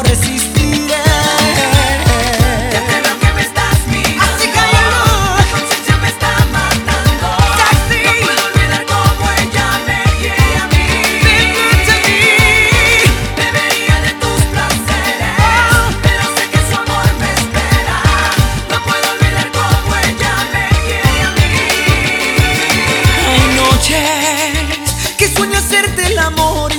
Resistiré. Ya creo que me estás. Así que la conciencia me está matando. No puedo olvidar cómo ella me quiere a mí. Me pide a mí. Bebería de tus placeres. Ah. Pero sé que su amor me espera. No puedo olvidar cómo ella me quiere a mí. Buenas noches. Qué sueño hacerte el amor.